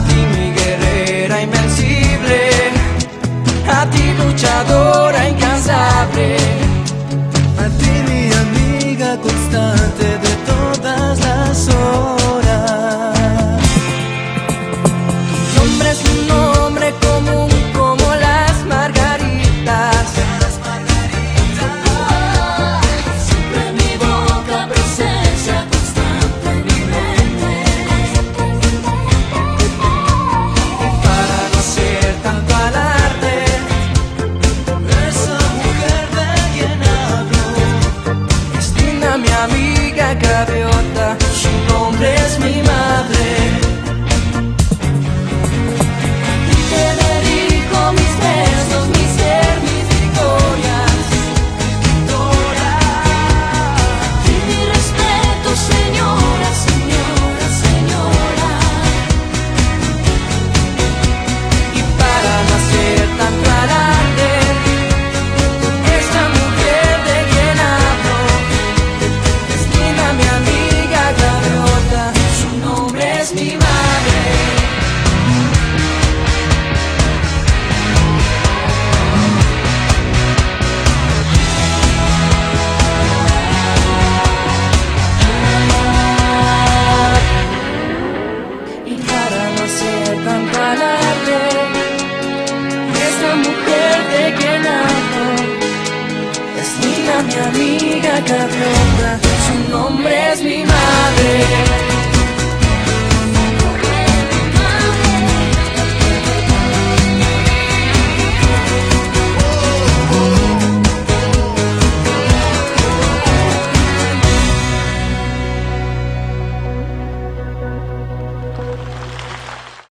گئی ہے میں بھی ہوتا نمر بیمار